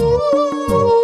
呜。